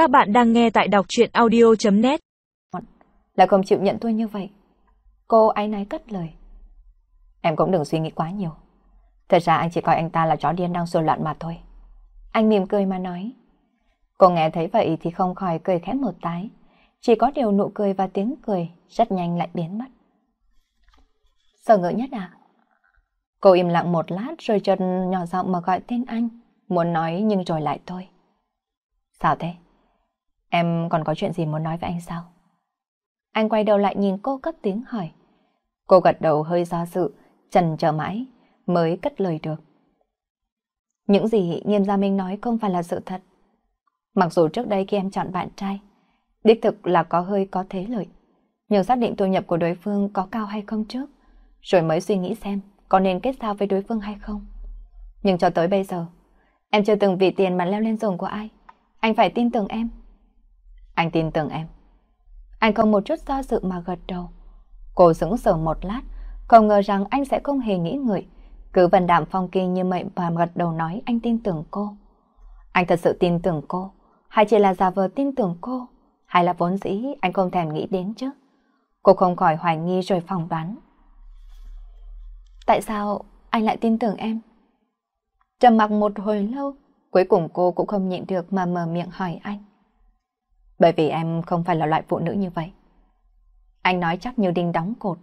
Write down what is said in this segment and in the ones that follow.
Các bạn đang nghe tại đọc truyện audio.net Lại không chịu nhận tôi như vậy. Cô ấy náy cất lời. Em cũng đừng suy nghĩ quá nhiều. Thật ra anh chỉ coi anh ta là chó điên đang sôi loạn mà thôi. Anh mỉm cười mà nói. Cô nghe thấy vậy thì không khỏi cười khẽ một tái. Chỉ có điều nụ cười và tiếng cười rất nhanh lại biến mất. Sở ngỡ nhất à? Cô im lặng một lát rồi chợt nhỏ giọng mà gọi tên anh. Muốn nói nhưng rồi lại thôi. Sao thế? Em còn có chuyện gì muốn nói với anh sao? Anh quay đầu lại nhìn cô cất tiếng hỏi. Cô gật đầu hơi do dự, trần chờ mãi, mới cất lời được. Những gì nghiêm gia Minh nói không phải là sự thật. Mặc dù trước đây khi em chọn bạn trai, đích thực là có hơi có thế lợi. Nhưng xác định thu nhập của đối phương có cao hay không trước, rồi mới suy nghĩ xem có nên kết giao với đối phương hay không. Nhưng cho tới bây giờ, em chưa từng vì tiền mà leo lên giường của ai. Anh phải tin tưởng em. Anh tin tưởng em. Anh không một chút do dự mà gật đầu. Cô sững sờ một lát, không ngờ rằng anh sẽ không hề nghĩ ngợi. Cứ vần đạm phong kỳ như mệnh và gật đầu nói anh tin tưởng cô. Anh thật sự tin tưởng cô, hay chỉ là giả vờ tin tưởng cô, hay là vốn dĩ anh không thèm nghĩ đến chứ. Cô không khỏi hoài nghi rồi phỏng đoán. Tại sao anh lại tin tưởng em? Trầm mặc một hồi lâu, cuối cùng cô cũng không nhịn được mà mở miệng hỏi anh. Bởi vì em không phải là loại phụ nữ như vậy. Anh nói chắc như đinh đóng cột.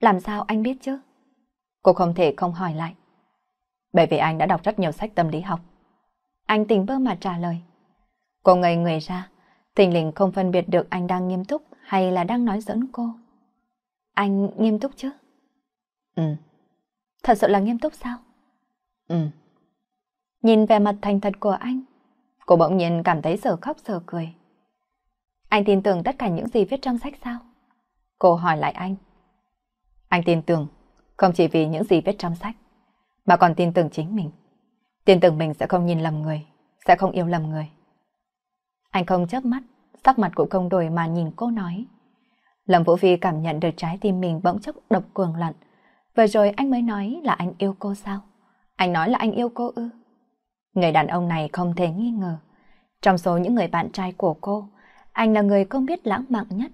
Làm sao anh biết chứ? Cô không thể không hỏi lại. Bởi vì anh đã đọc rất nhiều sách tâm lý học. Anh tình bơ mà trả lời. Cô ngây người ra, tình lình không phân biệt được anh đang nghiêm túc hay là đang nói giỡn cô. Anh nghiêm túc chứ? Ừ. Thật sự là nghiêm túc sao? Ừ. Nhìn vẻ mặt thành thật của anh, cô bỗng nhiên cảm thấy sờ khóc sờ cười. Anh tin tưởng tất cả những gì viết trong sách sao? Cô hỏi lại anh. Anh tin tưởng, không chỉ vì những gì viết trong sách, mà còn tin tưởng chính mình. Tin tưởng mình sẽ không nhìn lầm người, sẽ không yêu lầm người. Anh không chớp mắt, sắc mặt cũng không đổi mà nhìn cô nói. Lâm Vũ Phi cảm nhận được trái tim mình bỗng chốc độc cuồng loạn. Vừa rồi anh mới nói là anh yêu cô sao? Anh nói là anh yêu cô ư? Người đàn ông này không thể nghi ngờ. Trong số những người bạn trai của cô, anh là người không biết lãng mạn nhất,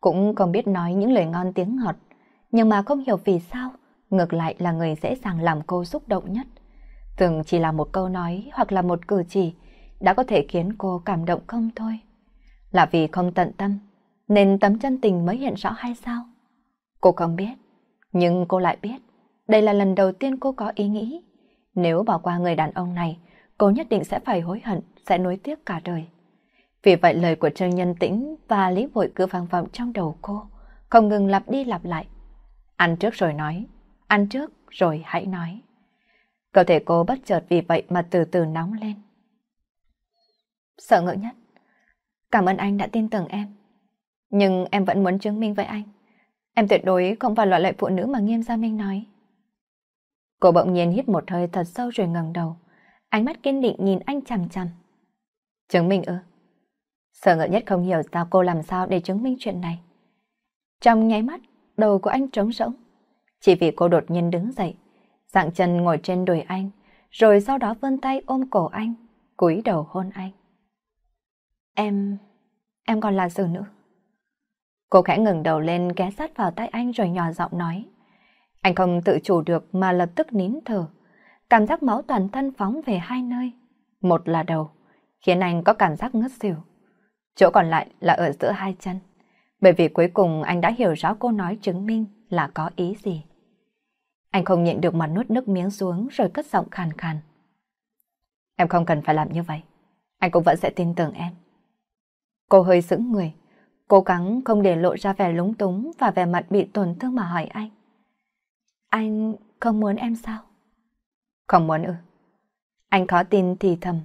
cũng không biết nói những lời ngon tiếng ngọt, nhưng mà không hiểu vì sao, ngược lại là người dễ dàng làm cô xúc động nhất. Từng chỉ là một câu nói hoặc là một cử chỉ đã có thể khiến cô cảm động không thôi. Là vì không tận tâm, nên tấm chân tình mới hiện rõ hay sao? Cô không biết, nhưng cô lại biết. Đây là lần đầu tiên cô có ý nghĩ. Nếu bỏ qua người đàn ông này, cô nhất định sẽ phải hối hận, sẽ nuối tiếc cả đời. Vì vậy lời của Trương Nhân Tĩnh và Lý Vội cứ vang vọng trong đầu cô, không ngừng lặp đi lặp lại. Ăn trước rồi nói, ăn trước rồi hãy nói. Cơ thể cô bất chợt vì vậy mà từ từ nóng lên. Sợ ngỡ nhất. Cảm ơn anh đã tin tưởng em. Nhưng em vẫn muốn chứng minh với anh. Em tuyệt đối không phải loại loại phụ nữ mà Nghiêm Gia Minh nói. Cô bỗng nhiên hít một hơi thật sâu rồi ngẩng đầu. Ánh mắt kiên định nhìn anh chằm chằm. Chứng minh ư? Sở ngợ nhất không hiểu sao cô làm sao để chứng minh chuyện này. Trong nháy mắt, đầu của anh trống rỗng. Chỉ vì cô đột nhiên đứng dậy, dạng chân ngồi trên đùi anh, rồi sau đó vươn tay ôm cổ anh, cúi đầu hôn anh. Em... em còn là xử nữ. Cô khẽ ngừng đầu lên ghé sát vào tay anh rồi nhỏ giọng nói. Anh không tự chủ được mà lập tức nín thở. Cảm giác máu toàn thân phóng về hai nơi. Một là đầu, khiến anh có cảm giác ngất xỉu. Chỗ còn lại là ở giữa hai chân. Bởi vì cuối cùng anh đã hiểu rõ cô nói chứng minh là có ý gì. Anh không nhịn được mà nuốt nước miếng xuống rồi cất giọng khàn khàn. Em không cần phải làm như vậy. Anh cũng vẫn sẽ tin tưởng em. Cô hơi sững người, cố gắng không để lộ ra vẻ lúng túng và vẻ mặt bị tổn thương mà hỏi anh. Anh không muốn em sao? Không muốn ư. Anh khó tin thì thầm.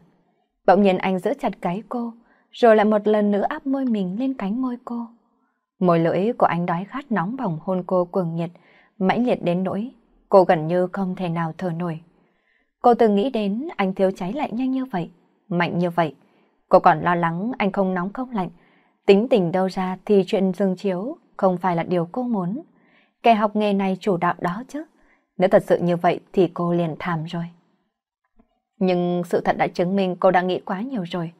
Bỗng nhiên anh giữ chặt cái cô, rồi lại một lần nữa áp môi mình lên cánh môi cô. Môi lưỡi của anh đói khát nóng bỏng hôn cô cuồng nhiệt, mãnh liệt đến nỗi cô gần như không thể nào thở nổi. Cô từng nghĩ đến anh thiếu cháy lại nhanh như vậy, mạnh như vậy. Cô còn lo lắng anh không nóng không lạnh. Tính tình đâu ra thì chuyện dương chiếu không phải là điều cô muốn. Kẻ học nghề này chủ đạo đó chứ. Nếu thật sự như vậy thì cô liền thảm rồi. Nhưng sự thật đã chứng minh cô đã nghĩ quá nhiều rồi.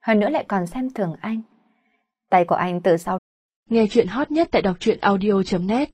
hơn nữa lại còn xem thường anh. Tay của anh từ sau. Nghe chuyện hot nhất tại đọc truyện audio.net